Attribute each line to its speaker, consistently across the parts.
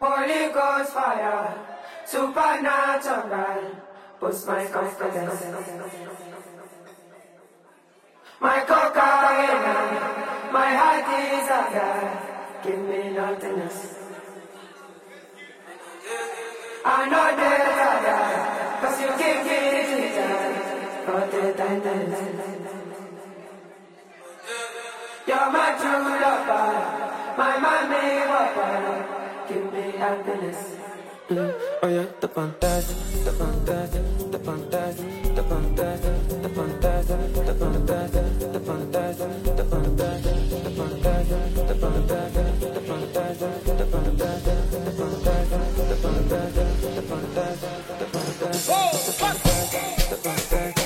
Speaker 1: Holy Ghost fire, supernatural, boost my confidence. My cocaine, my heart desire, give me nothingness. I know that, cause you give me the. You're my true lover, my mommy, papa. Give me happiness.
Speaker 2: Mm, oh yeah, the fantastic, the fantastic, the fantastic, the fantastic, the fantastic, the fantastic, the fantastic, the fantastic, the fantastic, the fantastic, the fantastic, the fantastic, the fantastic, the fantastic, the fantastic, the fantastic, the fantastic.
Speaker 3: zithi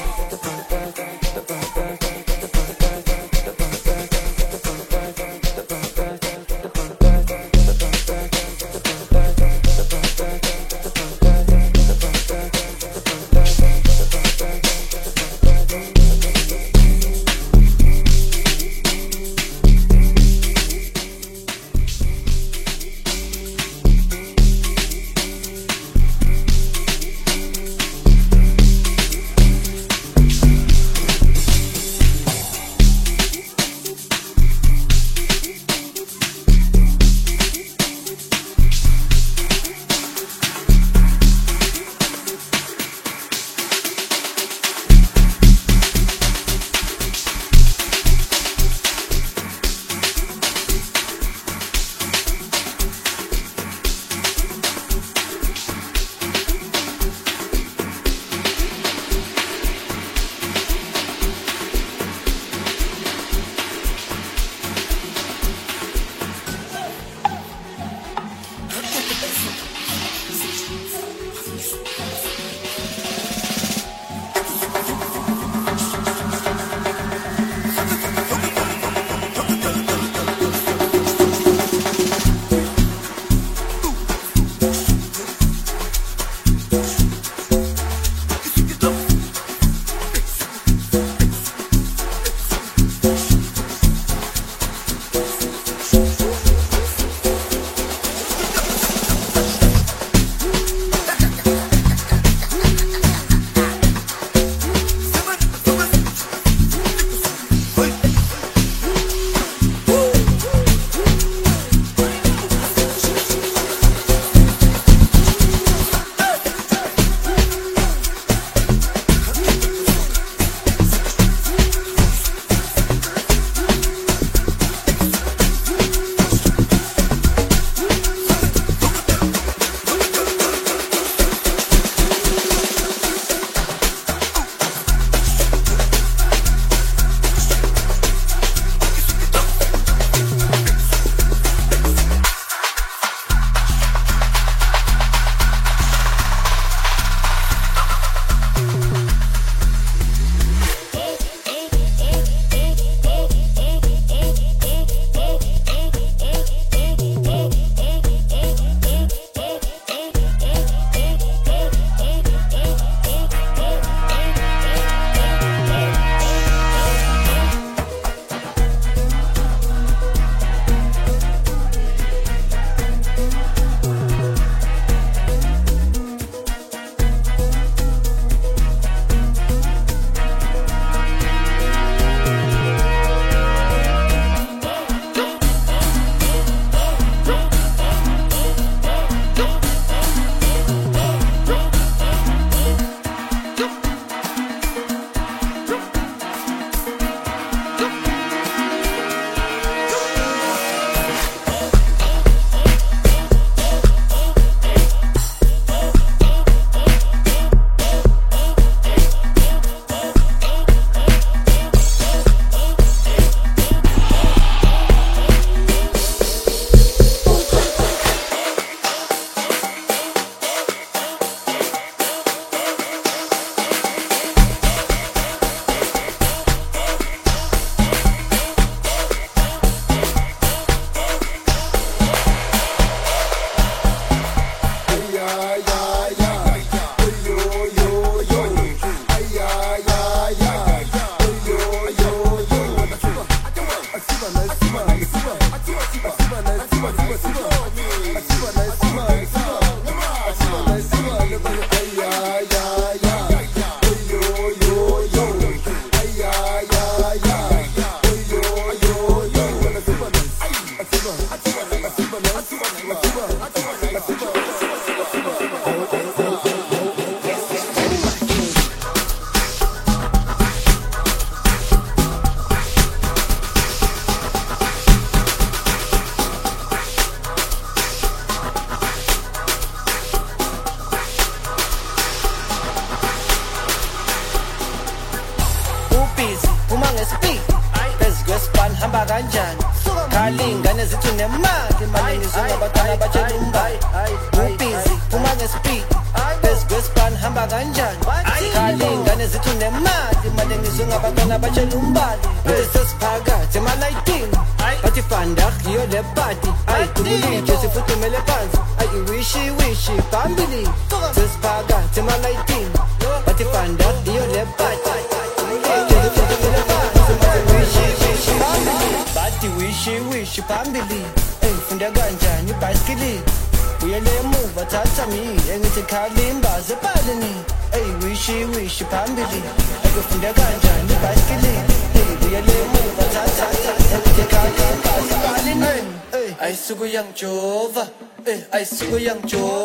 Speaker 3: Jehovah, eh,
Speaker 4: I sing a young Jehovah.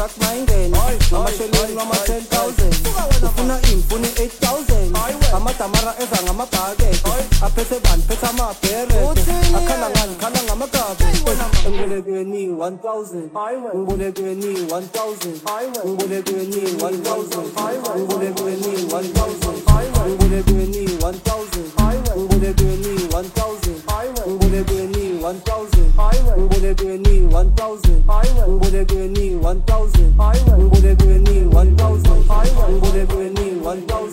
Speaker 4: track my girl. Mama tell me mama ten thousand. Ufuna imfune eight thousand. Amatamara ezanga amabhakethe. Aphethe bani phethe amabherede. Akhala ngani khala ngamagabe. Ngibulekeni one thousand. Ngibulekeni one thousand. Ngibulekeni one thousand. Ngibulekeni one thousand. Ngibulekeni one thousand. Ngibulekeni one thousand. Ngibulekeni one thousand. Island. Bude gönül 1000 Island. Bude gönül 1000 Island. Bude gönül 1000
Speaker 5: Island. Bude gönül
Speaker 2: 1000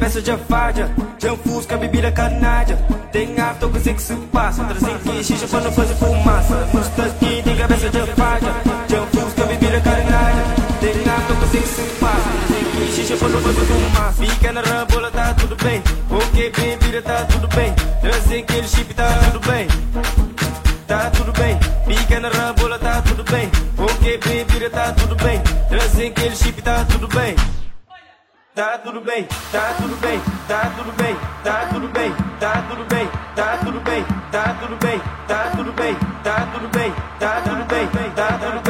Speaker 2: cabeça de afadia Já fusca, bebida canádia. Tem ato eu sei que se passa Trazem que xixa pra não fazer fumaça. Musta aqui tem cabeça de afadia Já fusca, bebida canádia. Tem ato eu sei que se passa Trazem que xixa pra não fazer fumaça tá tudo bem, tá tudo bem, tá tudo bem, tá tudo bem. Tá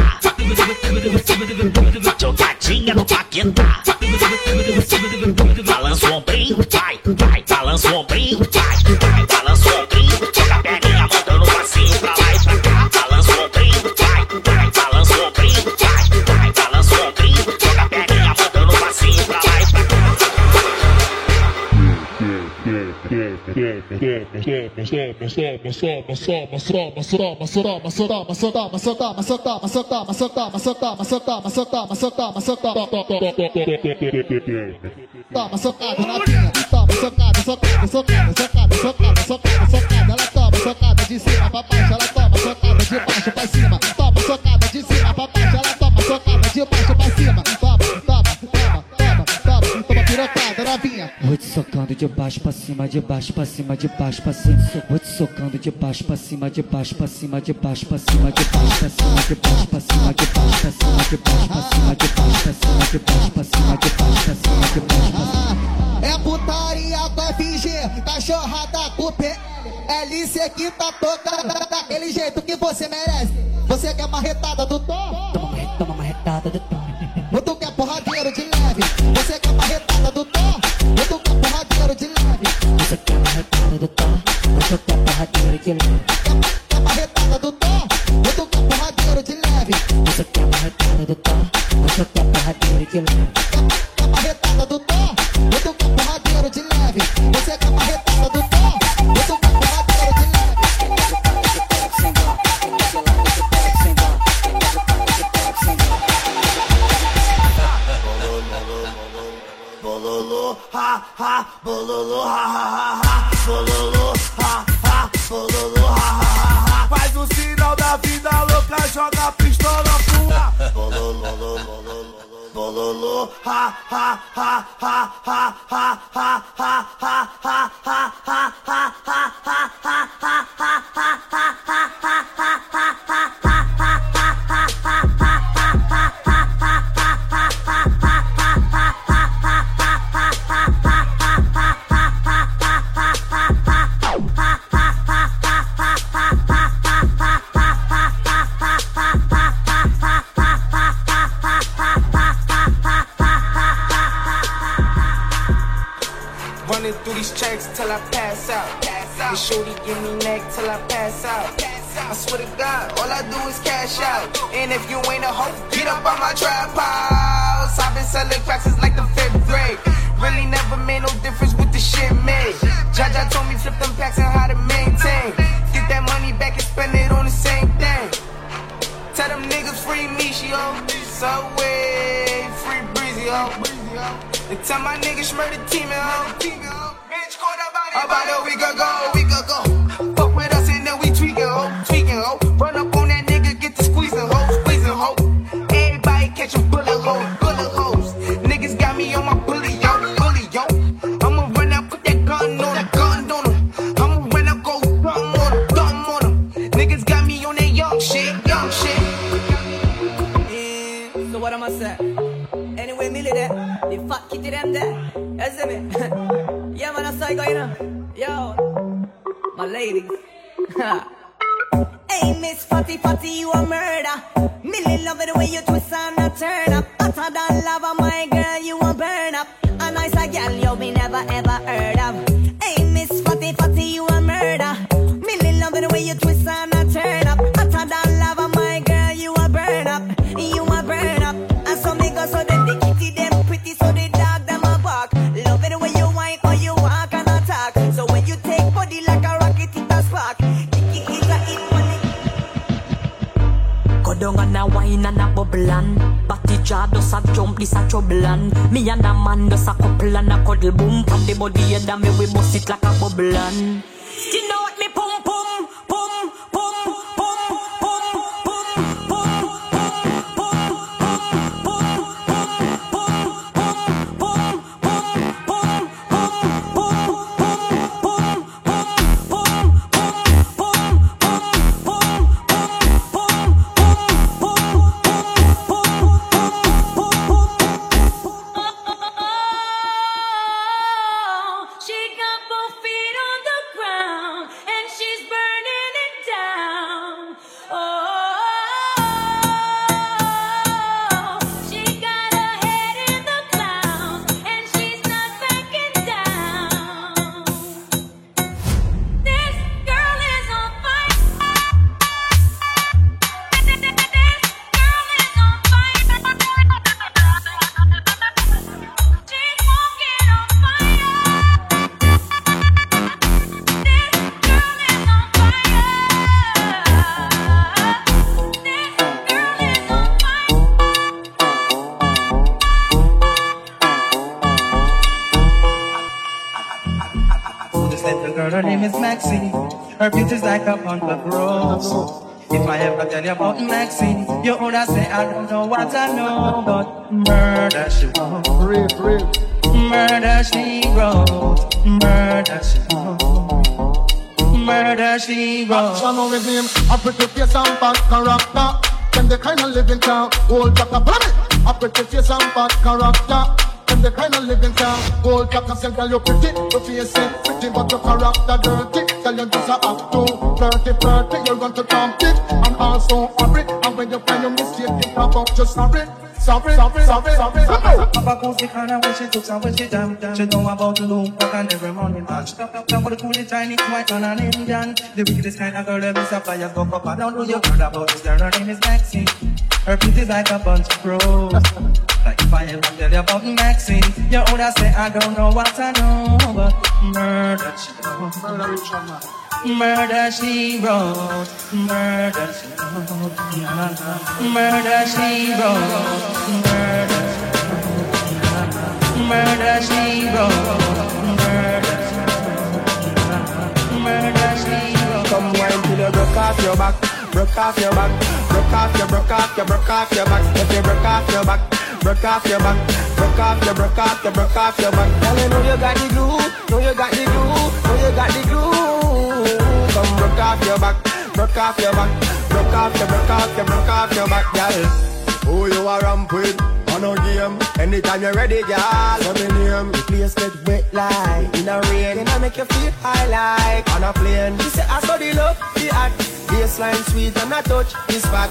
Speaker 6: Paquetá. Jogadinha no Paquetá. Balança o ombrinho, vai, vai. Balança o ombrinho,
Speaker 7: socada de baixo,
Speaker 8: Vou te socando de baixo pra cima, de baixo pra cima, de baixo pra cima. Vou te socando de baixo pra cima, de baixo pra cima, de baixo pra cima, de baixo pra cima, de baixo pra cima, de baixo pra cima, de baixo pra cima, de baixo pra cima, de baixo pra cima, de baixo pra cima, de baixo pra cima.
Speaker 7: É putaria com FG, cachorrada com PL. LC que tá tocando daquele jeito que você merece. Você quer marretada do tom? Toma, toma marretada do tom. Ou tu quer porradeiro de leve? Você quer marretada do tom? parraqueiro de leve. Isso quer é retada do Tom. Eu sou é parraqueiro de leve. É parretada do Tom. Eu tô parraqueiro de leve. Isso é parraqueiro do Tom. Eu sou é parraqueiro de leve. É parretada do Tom. Eu tô
Speaker 9: Bololo, ha, ha, bololo, ha, ha, ha, ha, bololo, ha, ha, bololo, ha, ha, ha, ha. Faz o sinal da vida louca, joga a pistola pro ar. Bololo, bololo, bololo, ha, ha, ha, ha, ha, ha, ha, ha, ha, ha, ha, ha, ha, ha, ha, ha, ha, ha, ha,
Speaker 10: Running till I pass out. And shorty give me neck till I pass out. I swear to God, all I do is cash out. And if you ain't a hoe, get up on my trap house. I've been selling cracks since like the fifth grade. Really never made no difference with the shit made. Jaja told me flip them packs and how to maintain. Get that money back and spend it on the same thing. Tell them niggas free me, she yo. Subway, free breezy, ho. And tell my niggas murder team, ho. About, a week ago, week ago. Fuck with us and then we tweaking, ho. Tweaking, ho. Run up on that nigga, get the squeezing, ho. Squeezing, ho. Everybody catching bullet holes, bullet holes. Niggas got me on my bully, yo. Bully, yo. I'ma run out, put that gun on that gun on him. I'ma run out, go thumb on him, thumb on him. Niggas got me on that young shit, young shit.
Speaker 11: So what am I say? Anyway, Millie there, the fat kitty them there. See me? yeah, man, you going on. Yo, my ladies. hey, Miss Fatty Fatty, you a murder. Millie love it the way you twist and a turn up. Hotter than lava, my girl, you a burn up. A nice a girl you me never ever heard of. And
Speaker 12: Body jaw does a jump, this a trouble and Me and a man does a couple and a cuddle boom Pop the body and me we bust it like a bubble and
Speaker 13: Maxine. Her beauty's like a pound of rose. If I ever tell you about Maxine, you would say I don't know what I know, but murder she wrote. Murder she wrote. Murder she wrote. Murder she wrote.
Speaker 14: Action on with him, a pretty face and bad character. Them the kind of living town, old jack a planet. A pretty face and bad character. Them the kind of living town, old jack a say, girl you pretty, your face is pretty, but your character dirty. Girl you just a act too flirty, flirty. You run to compete and also hurry. And when you find your mistake, you talk about just sorry. Sorry, sorry, sorry, sorry.
Speaker 13: Papa goes the corner when she took some when she jam. She know about the loop back and every morning man. She talk talk for the Chinese white man and Indian. The wickedest kind of girl every suppliers go up and down. Do you heard about this girl? Her name is Maxine. Her beauty's like a bunch of pros. Like if I ever tell you about Maxine, you would have say I don't know what I know, but murder she wrote. Murder she wrote. Murder she wrote. Murder she wrote. Murder she wrote. Murder Murder she wrote.
Speaker 15: Come wine till you broke off your back, broke off your back, broke off your, broke off your, broke off your back. If you broke off your back, broke off your back, broke off your, broke off your, broke off your back. Girl, you know you got the glue, know you got the glue, know you got the glue. Come broke off your back, broke off your back, broke off your, broke off your, broke off your back, girl. Who you are ramp with? On a game, anytime you're ready, girl. Let me name. The place get wet like in a rain, and I make you feel high like on a plane. She say I saw the love, the act, baseline sweet and I touch his back.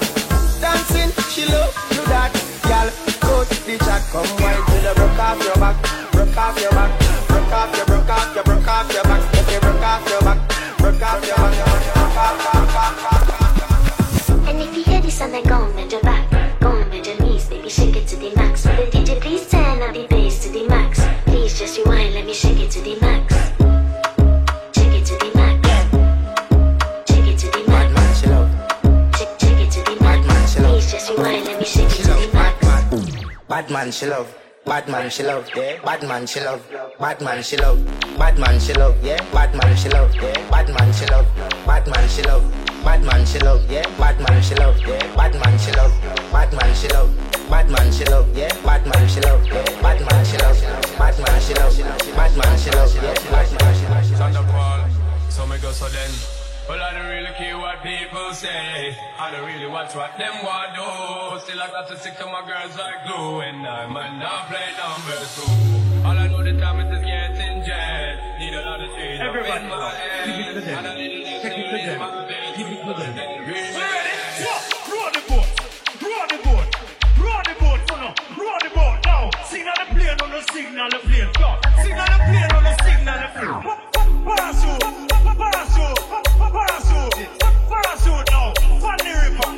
Speaker 15: Dancing, she love do that, girl. Coach the track, come wine till you broke off your back, broke off your back, broke off your, broke off your, broke off your back. If you broke off your back, broke off your back, broke off, back, back, back, back.
Speaker 16: And if you hear this and then go and bend your back, go and bend baby, shake it to the max. The DJ please turn up the bass to the max? Please just rewind, let me shake it to the max. Shake it to the max. Shake it to the max. Shake, shake it to the max. Please just rewind, let me shake it to the max.
Speaker 15: Bad man she love, bad man she love, yeah. Bad man she love, bad man she love, bad man she love, yeah. Bad man she love, yeah. Bad man she love, bad man she love, bad man she love, yeah. Bad man she love, yeah. Bad man she love, bad man she love, bad man she love, yeah. Bad man she love, yeah. Bad man she love, bad man she love, bad man she love, yeah. Bad man she love.
Speaker 17: Thunderfall, so me go so then. Well, I don't really care what people say. I don't really watch what them want do. Still, I got to stick to my girls like glue. And I might not play number two. All I know the time is just getting jet. Need a lot of shade up
Speaker 13: Everybody,
Speaker 17: in my head.
Speaker 13: keep it to to them.
Speaker 18: Roll the roll the roll the roll the now. Signal the plane signal the plane. Signal the plane signal the plane. Pa- pa- Parachute, parachute, parachute, parachute now. Pan the river,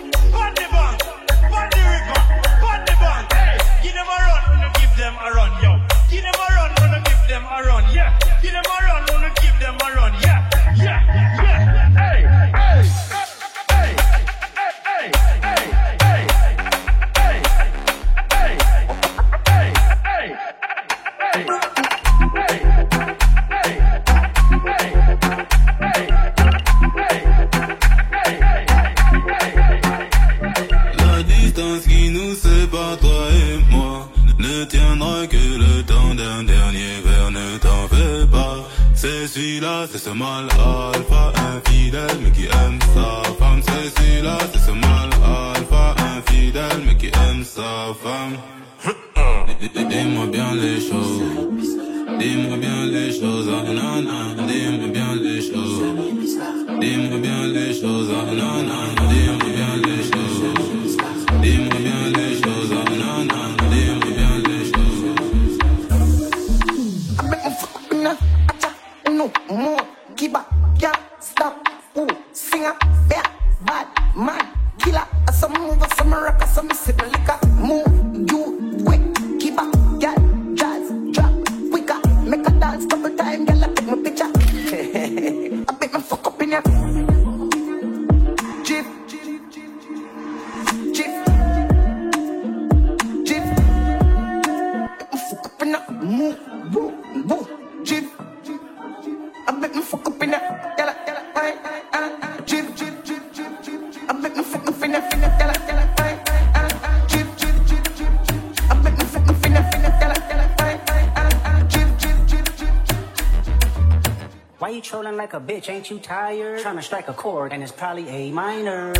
Speaker 19: trolling like a bitch? Ain't you tired? Trying to strike a chord, and it's probably A minor.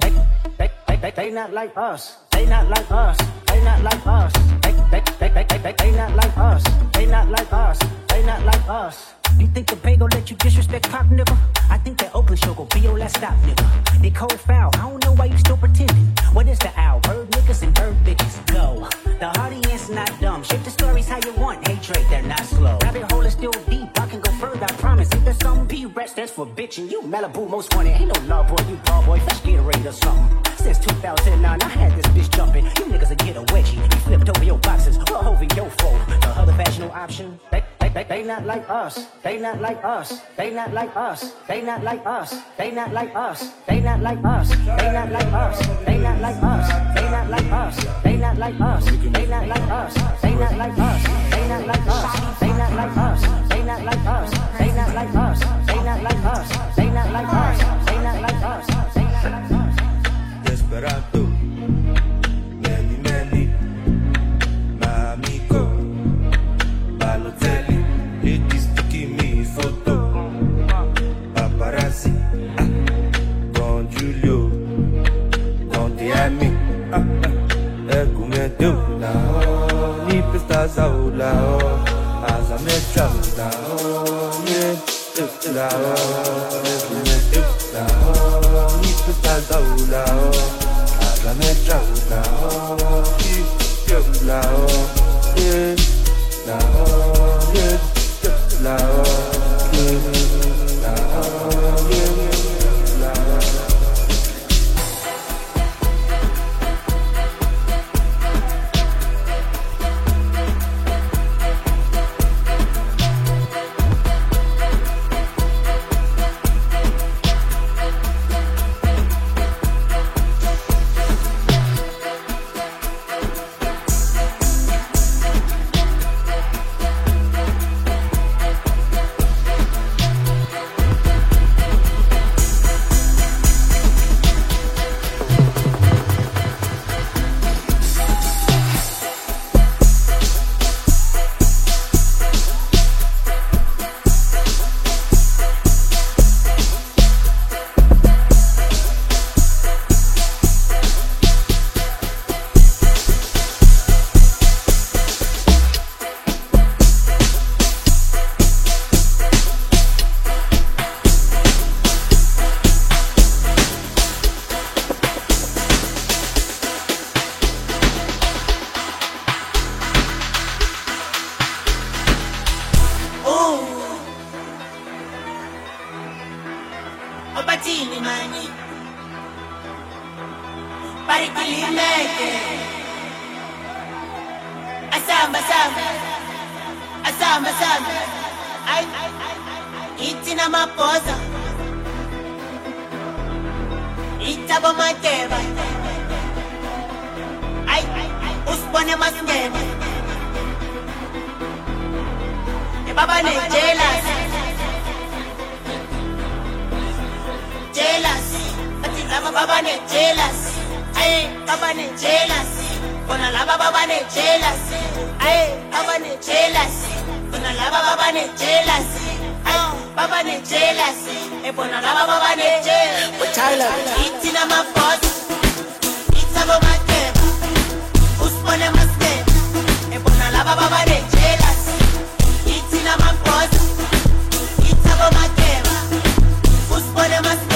Speaker 19: They, they, they, they, they not like us. They not like us. They not like us. They, they, they, they, they, they not like us. They not like us. They not like us. You think the bay gon' let you disrespect Pac, nigga? I think that Oakland show gon' be your last stop, nigga. They cold foul. I don't know why you still pretending. What is the owl? Bird niggas and bird bitches. Go. The audience not dumb. Shape the stories how you want. Drake, they're not slow. Rabbit hole is still deep. I can go further, I promise. If there's some B rest, that's for bitching. You Malibu most wanted. Ain't no law boy, you ball boy. Fresh Gatorade or something. Since 2009, I had this bitch jumping. You niggas will get a wedgie. You flipped over your boxes. Well, over your foe. The other fashionable option. They, they, not like us. They not like us. They not like us. They not like us. They not like us. They not like us. They not like us. They not like us. They not like us. They not like us. They not like us. They not like us. They not like us. They not like us. They not like us. They not like us. They not like us. They not like us. They not like us. They not like us.
Speaker 20: Desperado, doula, ni pesta zaula, aza me travela, ye, ifla, me ifla, ni
Speaker 21: pesta zaula, aza me travela. Ebaba ne jealous. Jealous. Athi laba baba ne jealous. Aye baba ne jealous. Bona laba baba ne jealous. Aye baba ne jealous. Bona laba baba ne jealous. Aye baba ne jealous. E bona laba baba ne jealous. Ithi nama boss ithabo makeba. Usibone masingene e laba baba ne jealous. Ithi nama boss ithabo makeba usibone masingena aye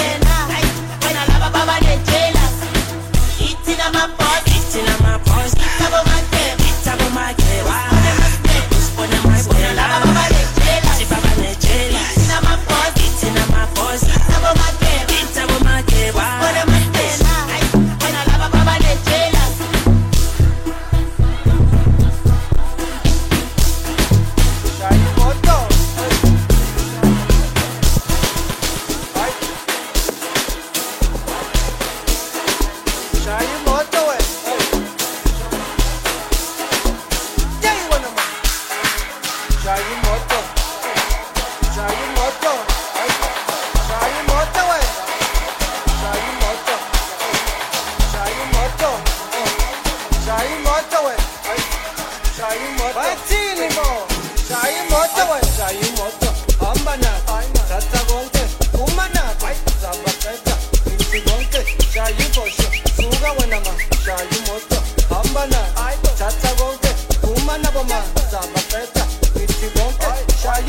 Speaker 3: White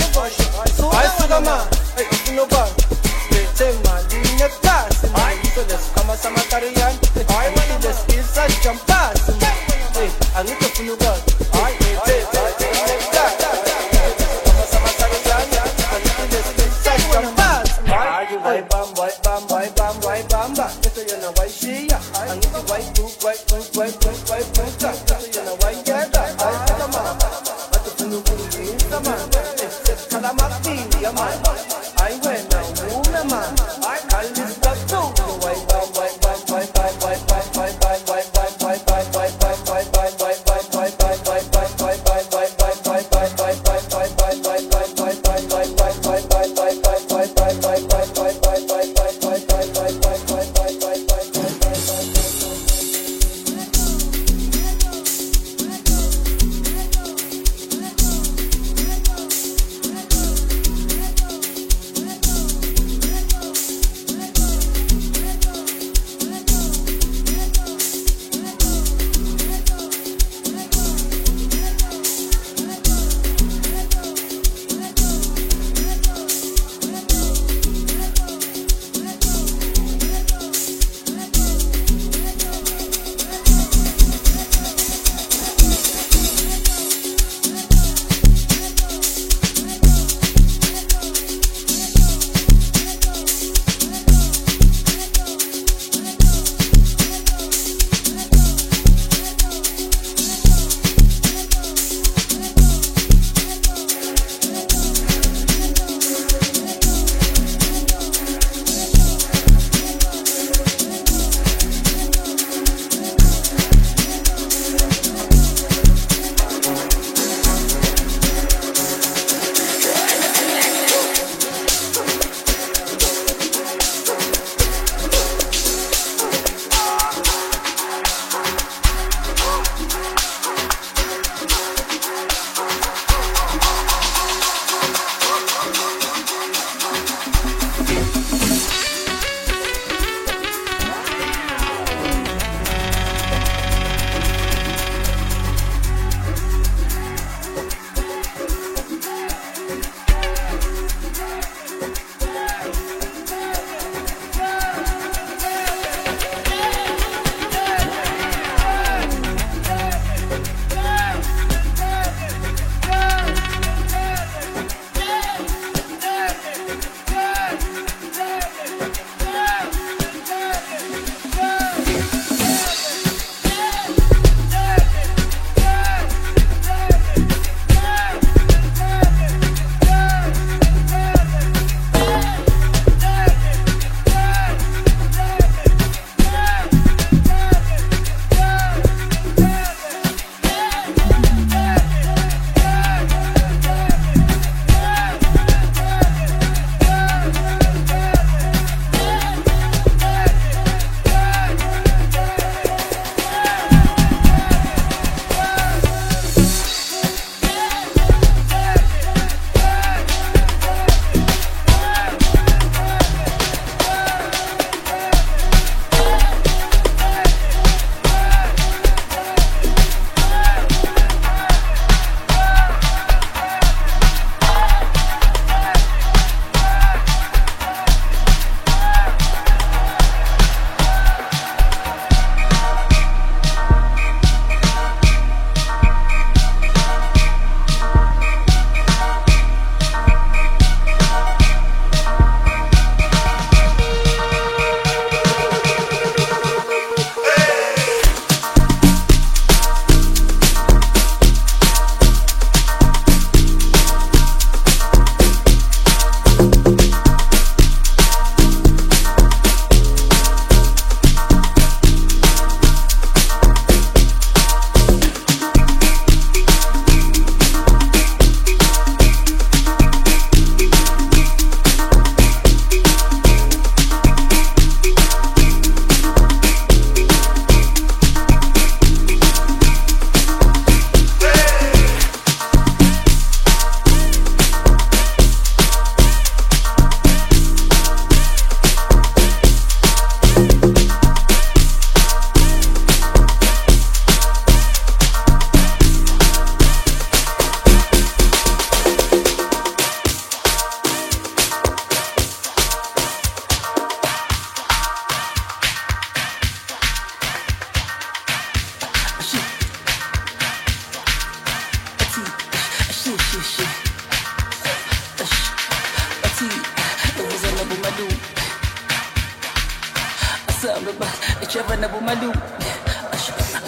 Speaker 22: shava na bomalu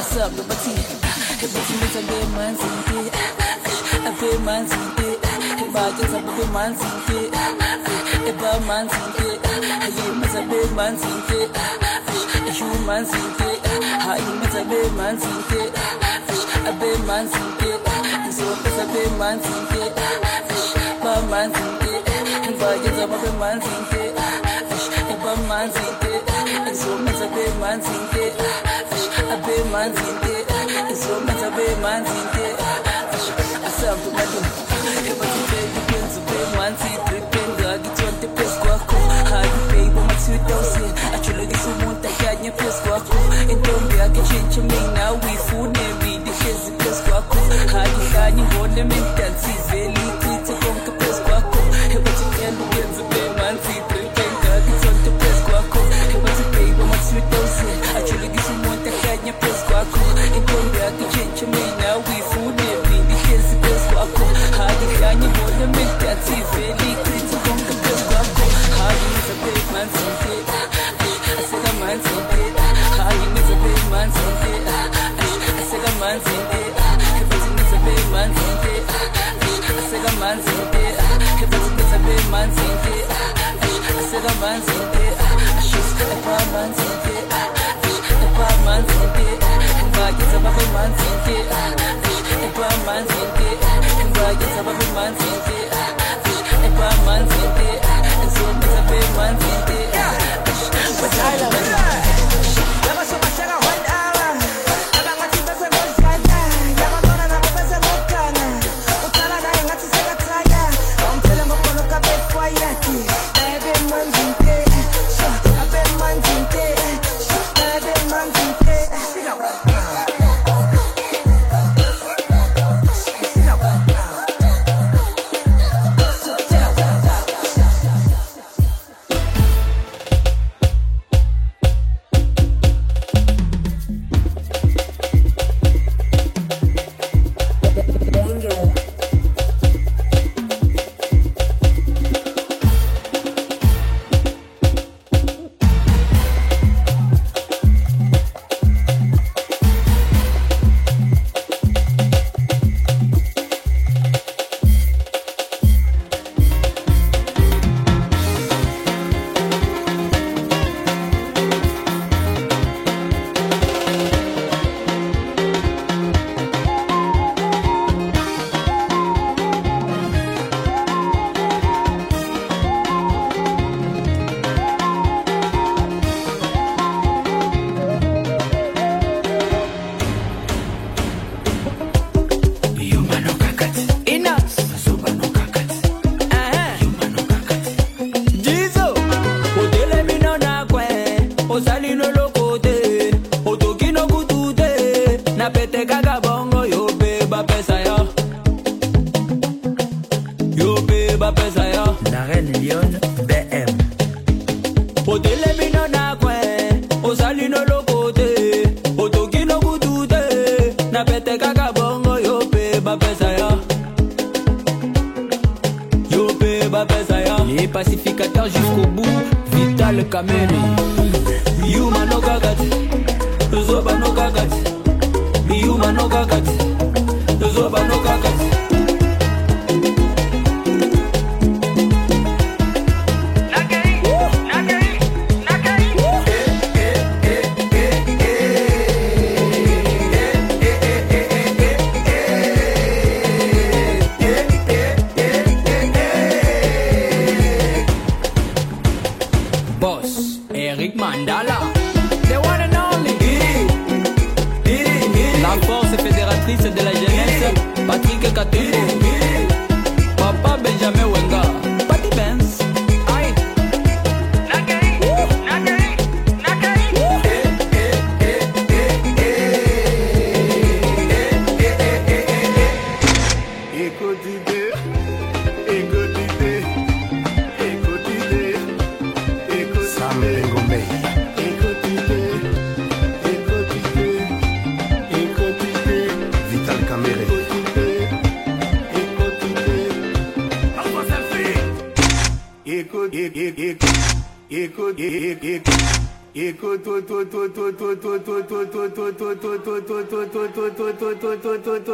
Speaker 22: asambe bathi bathi menza bemanzi ke abe manzi ke bageza bube manzi ke eba manzi ke hayi menza be manzi ke yu manzi ke hayi menza be manzi ke abe manzi ke so menza be manzi ke ba manzi ke bageza bube manzi ke eba manzi ke so menza be manzi ke abe manzi ke so menza be manzi ke asambe madu bathi baby kwenza be manzi prependa ngithonte phezu kwakho hayi baby uma 2000 ajulekisa umuntu akanye phezu kwakho intombi yakhe tshintshe mina uyifune mina ihlezi phezu kwakho hayi kanye ngone mendansi uyifune mina ihlezi phezu kwakho hayi kanye mendansi vele ichithe konke phezu kwakho hayi ngiza be manzi aseka manzi hayi ngiza be manzi aseka manzi bathi ngiza be manzi aseka manzi bathi ngiza be manzi aseka manzi epa manzi epa manzi ngizobiza be manzi
Speaker 23: Jizo, yo. Les pacificateurs jusqu'au bout, Vital Kameni. Yuma no gagati, Zoba no gagati. Yuma no gagati,
Speaker 9: 8, 8, 8, 8,